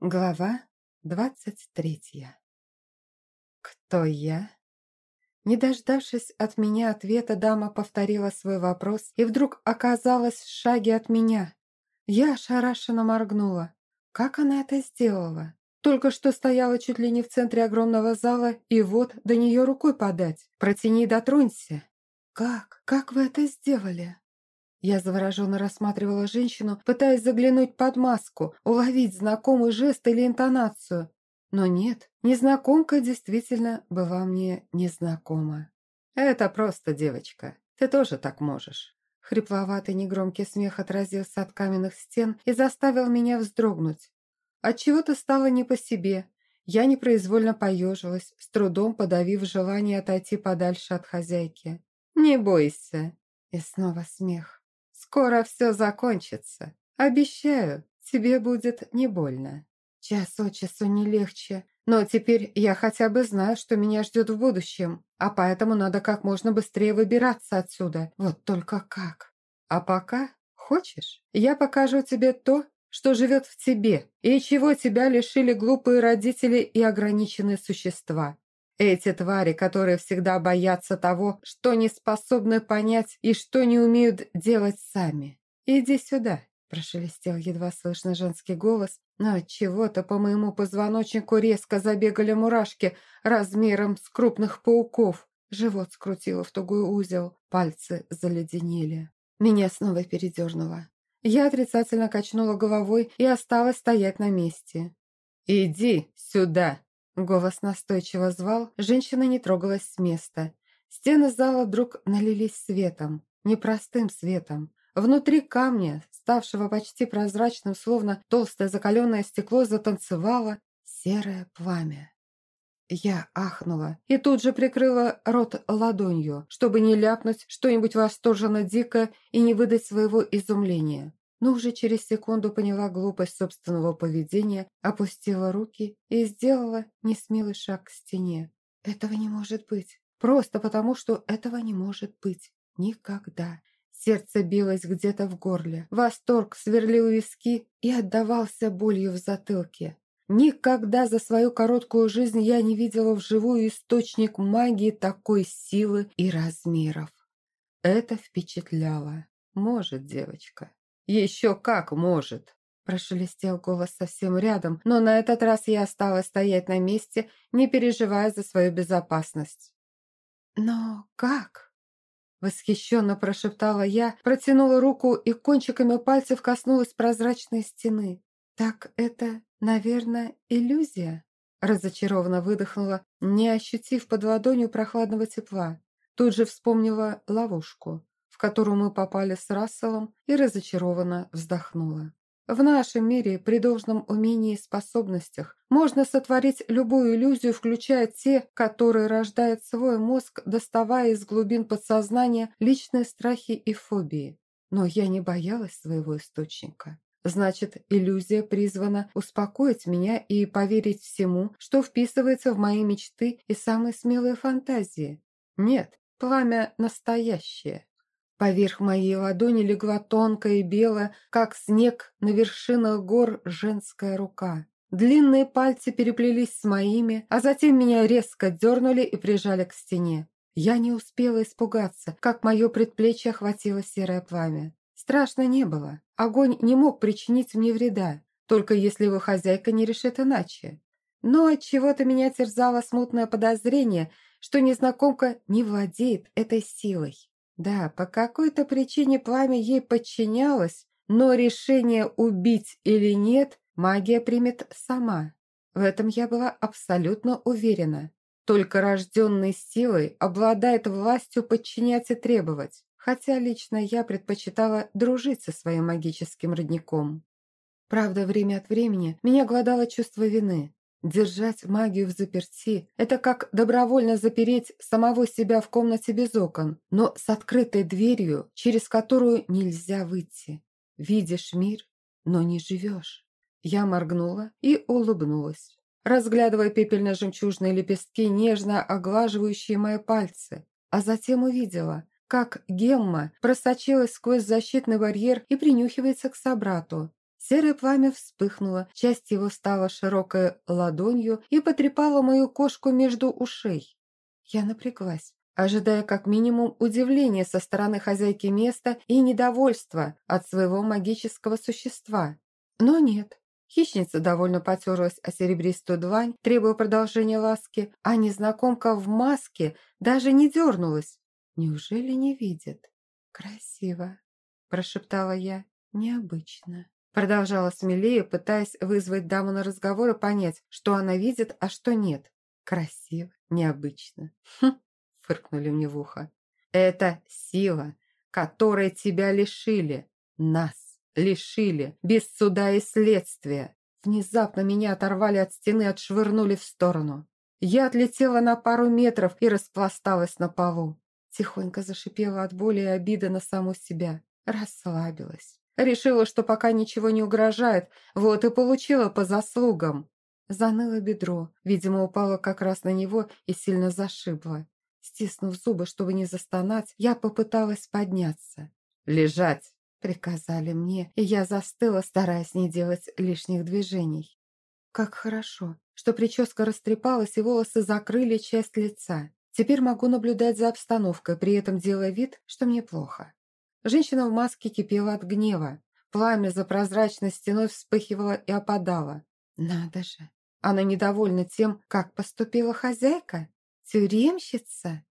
Глава двадцать третья. Кто я? Не дождавшись от меня ответа, дама повторила свой вопрос и вдруг оказалась в шаге от меня. Я ошарашенно моргнула. Как она это сделала? Только что стояла чуть ли не в центре огромного зала, и вот до нее рукой подать. Протяни и дотронься. Как? Как вы это сделали? Я завороженно рассматривала женщину, пытаясь заглянуть под маску, уловить знакомый жест или интонацию. Но нет, незнакомка действительно была мне незнакома. «Это просто девочка. Ты тоже так можешь». Хрипловатый негромкий смех отразился от каменных стен и заставил меня вздрогнуть. Отчего-то стало не по себе. Я непроизвольно поежилась, с трудом подавив желание отойти подальше от хозяйки. «Не бойся». И снова смех. Скоро все закончится. Обещаю, тебе будет не больно. Час от часу не легче. Но теперь я хотя бы знаю, что меня ждет в будущем, а поэтому надо как можно быстрее выбираться отсюда. Вот только как. А пока, хочешь, я покажу тебе то, что живет в тебе, и чего тебя лишили глупые родители и ограниченные существа. Эти твари, которые всегда боятся того, что не способны понять и что не умеют делать сами. Иди сюда, прошелестел едва слышно женский голос, но от чего-то по моему позвоночнику резко забегали мурашки размером с крупных пауков. Живот скрутило в тугой узел, пальцы заледенели. Меня снова передернуло. Я отрицательно качнула головой и осталась стоять на месте. «Иди сюда!» Голос настойчиво звал, женщина не трогалась с места. Стены зала вдруг налились светом, непростым светом. Внутри камня, ставшего почти прозрачным, словно толстое закаленное стекло, затанцевало серое пламя. Я ахнула и тут же прикрыла рот ладонью, чтобы не ляпнуть что-нибудь восторженно дикое и не выдать своего изумления но уже через секунду поняла глупость собственного поведения, опустила руки и сделала несмелый шаг к стене. Этого не может быть. Просто потому, что этого не может быть. Никогда. Сердце билось где-то в горле. Восторг сверлил виски и отдавался болью в затылке. Никогда за свою короткую жизнь я не видела вживую источник магии такой силы и размеров. Это впечатляло. Может, девочка. «Еще как может!» Прошелестел голос совсем рядом, но на этот раз я осталась стоять на месте, не переживая за свою безопасность. «Но как?» Восхищенно прошептала я, протянула руку и кончиками пальцев коснулась прозрачной стены. «Так это, наверное, иллюзия?» Разочарованно выдохнула, не ощутив под ладонью прохладного тепла. Тут же вспомнила ловушку в которую мы попали с Расселом, и разочарованно вздохнула. В нашем мире при должном умении и способностях можно сотворить любую иллюзию, включая те, которые рождает свой мозг, доставая из глубин подсознания личные страхи и фобии. Но я не боялась своего источника. Значит, иллюзия призвана успокоить меня и поверить всему, что вписывается в мои мечты и самые смелые фантазии. Нет, пламя настоящее. Поверх моей ладони легла тонкая и белая, как снег на вершинах гор, женская рука. Длинные пальцы переплелись с моими, а затем меня резко дернули и прижали к стене. Я не успела испугаться, как мое предплечье охватило серое пламя. Страшно не было. Огонь не мог причинить мне вреда, только если его хозяйка не решит иначе. Но от чего то меня терзало смутное подозрение, что незнакомка не владеет этой силой. Да, по какой-то причине пламя ей подчинялось, но решение убить или нет магия примет сама. В этом я была абсолютно уверена. Только рожденный силой обладает властью подчинять и требовать, хотя лично я предпочитала дружить со своим магическим родником. Правда, время от времени меня глодало чувство вины. Держать магию в заперти – это как добровольно запереть самого себя в комнате без окон, но с открытой дверью, через которую нельзя выйти. Видишь мир, но не живешь. Я моргнула и улыбнулась, разглядывая пепельно-жемчужные лепестки, нежно оглаживающие мои пальцы, а затем увидела, как Гемма просочилась сквозь защитный барьер и принюхивается к собрату. Серое пламя вспыхнуло, часть его стала широкой ладонью и потрепала мою кошку между ушей. Я напряглась, ожидая как минимум удивления со стороны хозяйки места и недовольства от своего магического существа. Но нет. Хищница довольно потерлась о серебристую длань, требуя продолжения ласки, а незнакомка в маске даже не дернулась. Неужели не видит? Красиво, прошептала я. Необычно. Продолжала смелее, пытаясь вызвать даму на разговор и понять, что она видит, а что нет. Красиво, необычно. Хм, фыркнули мне в ухо. Это сила, которой тебя лишили. Нас лишили, без суда и следствия. Внезапно меня оторвали от стены и отшвырнули в сторону. Я отлетела на пару метров и распласталась на полу. Тихонько зашипела от боли и обиды на саму себя. Расслабилась. Решила, что пока ничего не угрожает, вот и получила по заслугам. Заныло бедро, видимо, упало как раз на него и сильно зашибло. Стиснув зубы, чтобы не застонать, я попыталась подняться. «Лежать!» – приказали мне, и я застыла, стараясь не делать лишних движений. Как хорошо, что прическа растрепалась и волосы закрыли часть лица. Теперь могу наблюдать за обстановкой, при этом делая вид, что мне плохо. Женщина в маске кипела от гнева. Пламя за прозрачной стеной вспыхивало и опадало. Надо же! Она недовольна тем, как поступила хозяйка? Тюремщица?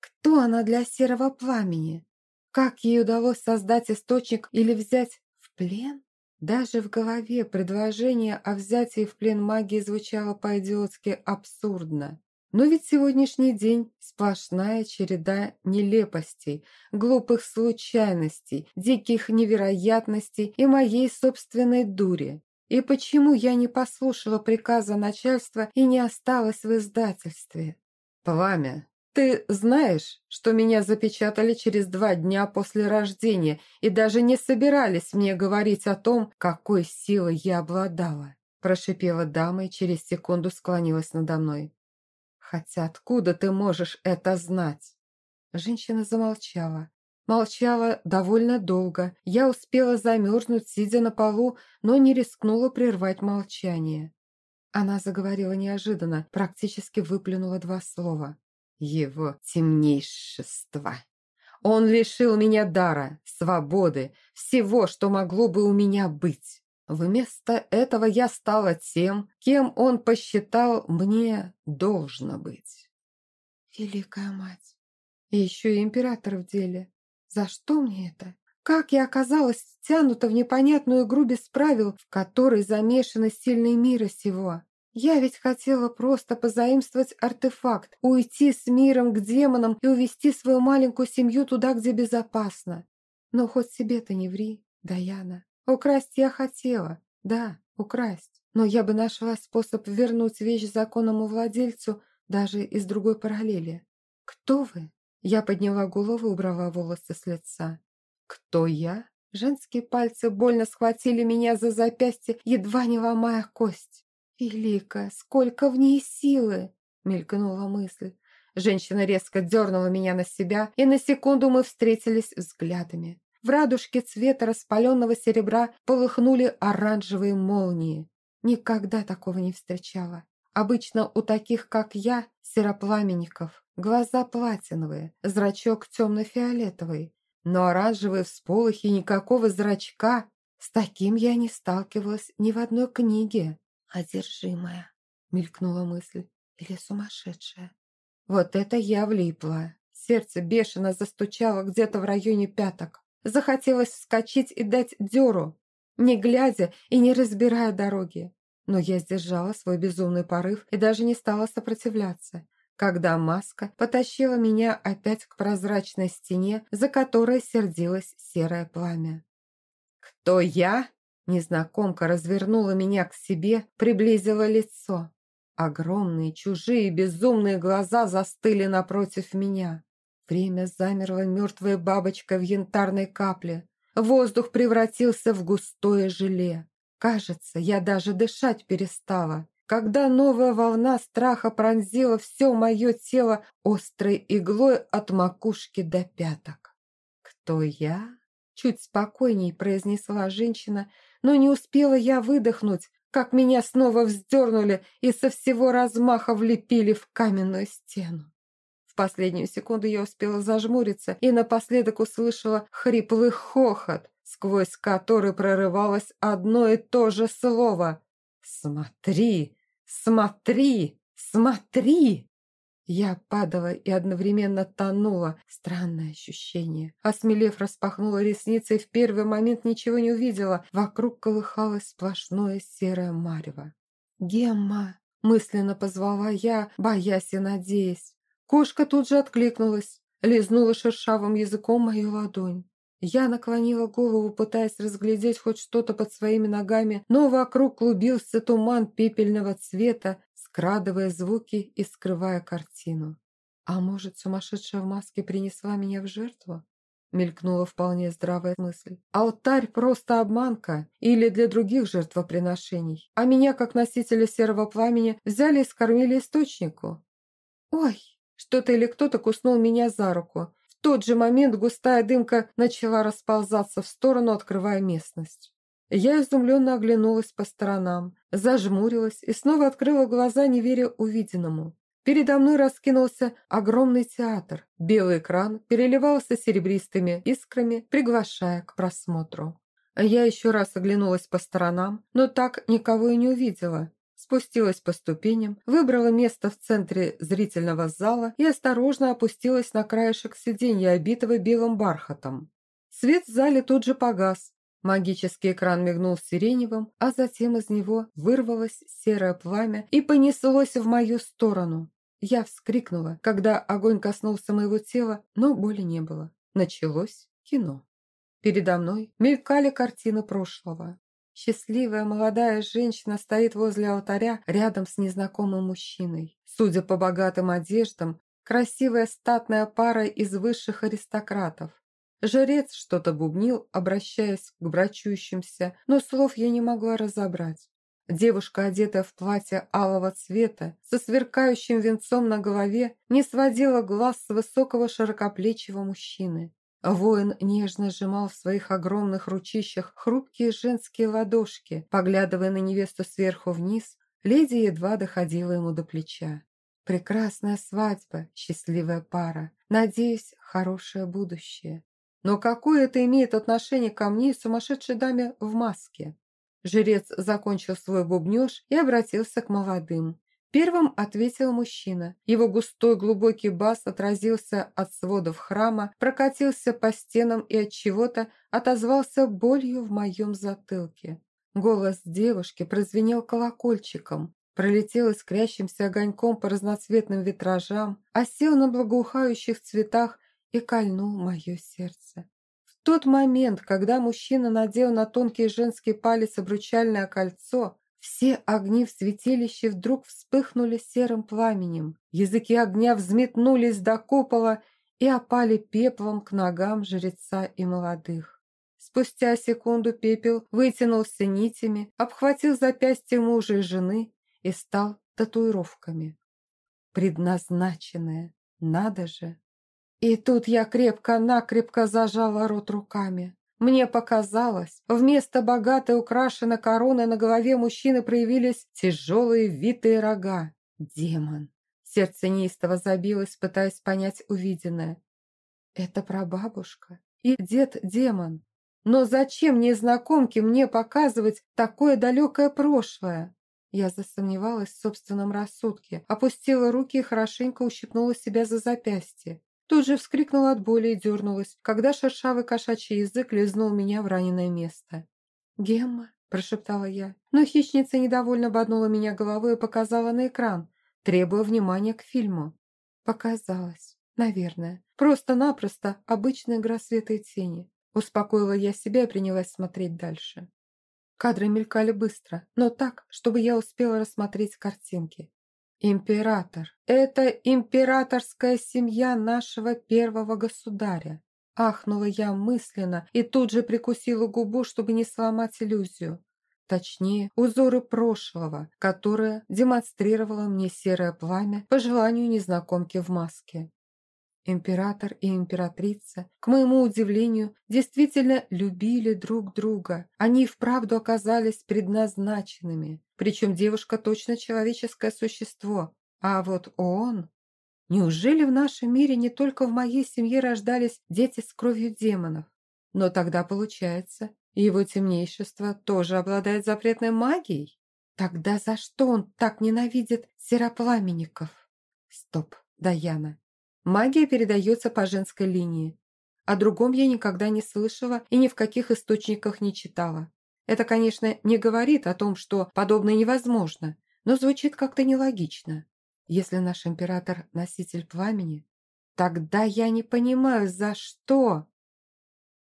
Кто она для серого пламени? Как ей удалось создать источник или взять в плен? Даже в голове предложение о взятии в плен магии звучало по-идиотски абсурдно. Но ведь сегодняшний день – сплошная череда нелепостей, глупых случайностей, диких невероятностей и моей собственной дури. И почему я не послушала приказа начальства и не осталась в издательстве? Пламя, ты знаешь, что меня запечатали через два дня после рождения и даже не собирались мне говорить о том, какой силой я обладала? Прошипела дама и через секунду склонилась надо мной. Хотя откуда ты можешь это знать?» Женщина замолчала. Молчала довольно долго. Я успела замерзнуть, сидя на полу, но не рискнула прервать молчание. Она заговорила неожиданно, практически выплюнула два слова. «Его темнейшество!» Он лишил меня дара, свободы, всего, что могло бы у меня быть. Вместо этого я стала тем, кем он посчитал мне должно быть. Великая мать! И еще и император в деле. За что мне это? Как я оказалась втянута в непонятную игру без правил, в которой замешаны сильные мира сего? Я ведь хотела просто позаимствовать артефакт, уйти с миром к демонам и увести свою маленькую семью туда, где безопасно. Но хоть себе-то не ври, Даяна. Украсть я хотела, да, украсть. Но я бы нашла способ вернуть вещь законному владельцу даже из другой параллели. Кто вы? Я подняла голову и убрала волосы с лица. Кто я? Женские пальцы больно схватили меня за запястье, едва не ломая кость. «Великая, сколько в ней силы!» — мелькнула мысль. Женщина резко дернула меня на себя, и на секунду мы встретились взглядами. В радужке цвета распаленного серебра полыхнули оранжевые молнии. Никогда такого не встречала. Обычно у таких, как я, серопламенников, глаза платиновые, зрачок темно-фиолетовый. Но оранжевые всполохи никакого зрачка. С таким я не сталкивалась ни в одной книге. «Одержимая», — мелькнула мысль, — «или сумасшедшая». Вот это я влипла. Сердце бешено застучало где-то в районе пяток. Захотелось вскочить и дать дёру, не глядя и не разбирая дороги. Но я сдержала свой безумный порыв и даже не стала сопротивляться, когда маска потащила меня опять к прозрачной стене, за которой сердилось серое пламя. «Кто я?» Незнакомка развернула меня к себе, приблизила лицо. Огромные, чужие, безумные глаза застыли напротив меня. Время замерло мертвая бабочка в янтарной капле. Воздух превратился в густое желе. Кажется, я даже дышать перестала. Когда новая волна страха пронзила все мое тело острой иглой от макушки до пяток. «Кто я?» – чуть спокойней произнесла женщина, но не успела я выдохнуть, как меня снова вздернули и со всего размаха влепили в каменную стену. В последнюю секунду я успела зажмуриться и напоследок услышала хриплый хохот, сквозь который прорывалось одно и то же слово. «Смотри! Смотри! Смотри!» Я падала и одновременно тонула. Странное ощущение. Осмелев, распахнула ресницы и в первый момент ничего не увидела. Вокруг колыхалось сплошное серое марево. «Гемма!» – мысленно позвала я, боясь и надеясь. Кошка тут же откликнулась, лизнула шершавым языком мою ладонь. Я наклонила голову, пытаясь разглядеть хоть что-то под своими ногами, но вокруг клубился туман пепельного цвета, скрадывая звуки и скрывая картину. «А может, сумасшедшая в маске принесла меня в жертву?» Мелькнула вполне здравая мысль. «Алтарь просто обманка или для других жертвоприношений, а меня, как носителя серого пламени, взяли и скормили источнику». «Ой!» Что-то или кто-то куснул меня за руку. В тот же момент густая дымка начала расползаться в сторону, открывая местность. Я изумленно оглянулась по сторонам, зажмурилась и снова открыла глаза, не веря увиденному. Передо мной раскинулся огромный театр. Белый экран переливался серебристыми искрами, приглашая к просмотру. Я еще раз оглянулась по сторонам, но так никого и не увидела спустилась по ступеням, выбрала место в центре зрительного зала и осторожно опустилась на краешек сиденья, обитого белым бархатом. Свет в зале тут же погас. Магический экран мигнул сиреневым, а затем из него вырвалось серое пламя и понеслось в мою сторону. Я вскрикнула, когда огонь коснулся моего тела, но боли не было. Началось кино. Передо мной мелькали картины прошлого. Счастливая молодая женщина стоит возле алтаря рядом с незнакомым мужчиной. Судя по богатым одеждам, красивая статная пара из высших аристократов. Жрец что-то бубнил, обращаясь к брачующимся, но слов я не могла разобрать. Девушка, одетая в платье алого цвета, со сверкающим венцом на голове, не сводила глаз с высокого широкоплечего мужчины. Воин нежно сжимал в своих огромных ручищах хрупкие женские ладошки. Поглядывая на невесту сверху вниз, леди едва доходила ему до плеча. Прекрасная свадьба, счастливая пара. Надеюсь, хорошее будущее. Но какое это имеет отношение ко мне и сумасшедшей даме в маске? Жрец закончил свой бубнеж и обратился к молодым. Первым ответил мужчина. Его густой глубокий бас отразился от сводов храма, прокатился по стенам и от чего-то отозвался болью в моем затылке. Голос девушки прозвенел колокольчиком, пролетел искрящимся огоньком по разноцветным витражам, осел на благоухающих цветах и кольнул мое сердце. В тот момент, когда мужчина надел на тонкий женский палец обручальное кольцо, все огни в святилище вдруг вспыхнули серым пламенем. Языки огня взметнулись до купола и опали пеплом к ногам жреца и молодых. Спустя секунду пепел вытянулся нитями, обхватил запястье мужа и жены и стал татуировками. Предназначенное, надо же. И тут я крепко-накрепко зажала рот руками. Мне показалось, вместо богатой украшенной короны на голове мужчины проявились тяжелые витые рога. Демон. Сердце неистово забилось, пытаясь понять увиденное. Это прабабушка и дед-демон. Но зачем незнакомке мне показывать такое далекое прошлое? Я засомневалась в собственном рассудке, опустила руки и хорошенько ущипнула себя за запястье. Тут же вскрикнула от боли и дернулась, когда шершавый кошачий язык лизнул меня в раненое место. «Гемма», – прошептала я, но хищница недовольно боднула меня головой и показала на экран, требуя внимания к фильму. Показалось, наверное. Просто-напросто обычная игра света и тени. Успокоила я себя и принялась смотреть дальше. Кадры мелькали быстро, но так, чтобы я успела рассмотреть картинки. Император. Это императорская семья нашего первого государя. Ахнула я мысленно и тут же прикусила губу, чтобы не сломать иллюзию. Точнее, узоры прошлого, которое демонстрировало мне серое пламя по желанию незнакомки в маске. Император и императрица, к моему удивлению, действительно любили друг друга. Они вправду оказались предназначенными. Причем девушка точно человеческое существо. А вот он... Неужели в нашем мире не только в моей семье рождались дети с кровью демонов? Но тогда получается, его темнейшество тоже обладает запретной магией? Тогда за что он так ненавидит серопламенников? Стоп, Даяна. Магия передается по женской линии. О другом я никогда не слышала и ни в каких источниках не читала. Это, конечно, не говорит о том, что подобное невозможно, но звучит как-то нелогично. Если наш император – носитель пламени, тогда я не понимаю, за что.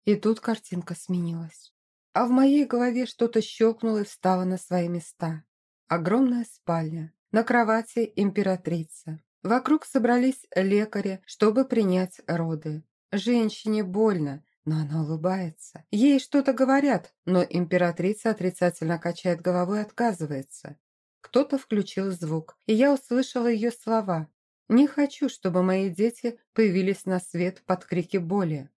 И тут картинка сменилась. А в моей голове что-то щелкнуло и встало на свои места. Огромная спальня, на кровати императрица. Вокруг собрались лекари, чтобы принять роды. Женщине больно, но она улыбается. Ей что-то говорят, но императрица отрицательно качает головой и отказывается. Кто-то включил звук, и я услышала ее слова. «Не хочу, чтобы мои дети появились на свет под крики боли».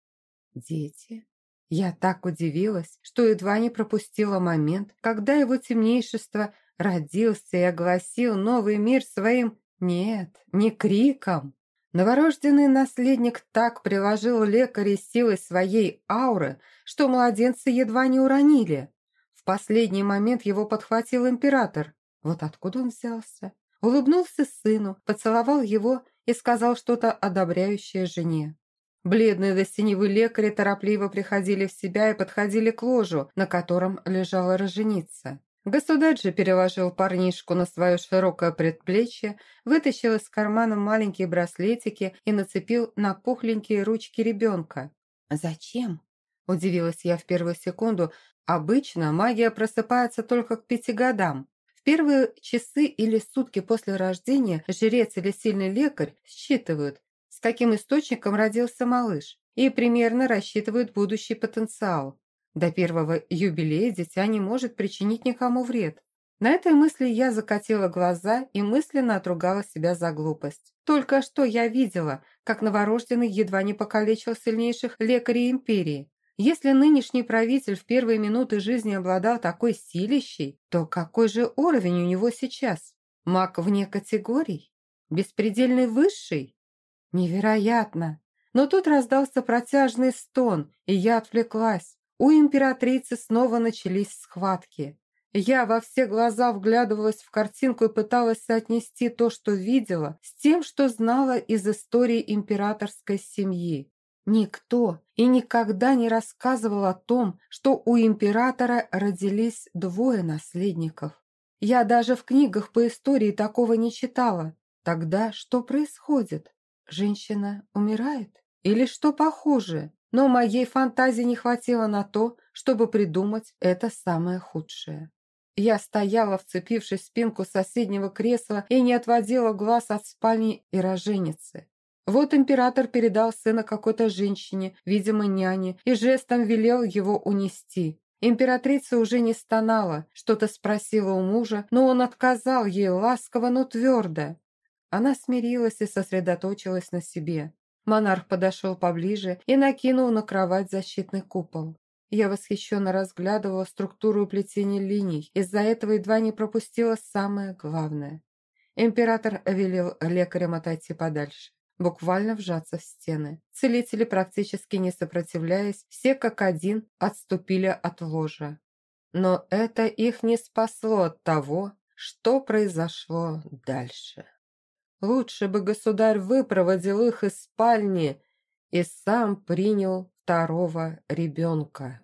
«Дети?» Я так удивилась, что едва не пропустила момент, когда его темнейшество родился и огласил новый мир своим «нет, не криком». Новорожденный наследник так приложил лекарей силой своей ауры, что младенцы едва не уронили. В последний момент его подхватил император. Вот откуда он взялся? Улыбнулся сыну, поцеловал его и сказал что-то одобряющее жене. Бледные до синевы лекари торопливо приходили в себя и подходили к ложу, на котором лежала роженица. Государь же переложил парнишку на свое широкое предплечье, вытащил из кармана маленькие браслетики и нацепил на пухленькие ручки ребенка. «Зачем?» – удивилась я в первую секунду. «Обычно магия просыпается только к пяти годам. В первые часы или сутки после рождения жрец или сильный лекарь считывают, с каким источником родился малыш, и примерно рассчитывают будущий потенциал. До первого юбилея дитя не может причинить никому вред. На этой мысли я закатила глаза и мысленно отругала себя за глупость. Только что я видела, как новорожденный едва не покалечил сильнейших лекарей империи. Если нынешний правитель в первые минуты жизни обладал такой силищей, то какой же уровень у него сейчас? Маг вне категорий? Беспредельный высший? Невероятно! Но тут раздался протяжный стон, и я отвлеклась. У императрицы снова начались схватки. Я во все глаза вглядывалась в картинку и пыталась соотнести то, что видела, с тем, что знала из истории императорской семьи. Никто и никогда не рассказывал о том, что у императора родились двое наследников. Я даже в книгах по истории такого не читала. Тогда что происходит? Женщина умирает? Или что похуже? Но моей фантазии не хватило на то, чтобы придумать это самое худшее. Я стояла, вцепившись в спинку соседнего кресла и не отводила глаз от спальни и роженицы. Вот император передал сына какой-то женщине, видимо, няне, и жестом велел его унести. Императрица уже не стонала, что-то спросила у мужа, но он отказал ей ласково, но твердо. Она смирилась и сосредоточилась на себе. Монарх подошел поближе и накинул на кровать защитный купол. Я восхищенно разглядывала структуру плетения линий, из-за этого едва не пропустила самое главное. Император велел лекарям отойти подальше, буквально вжаться в стены. Целители, практически не сопротивляясь, все как один отступили от ложа. Но это их не спасло от того, что произошло дальше. Лучше бы государь выпроводил их из спальни и сам принял второго ребенка.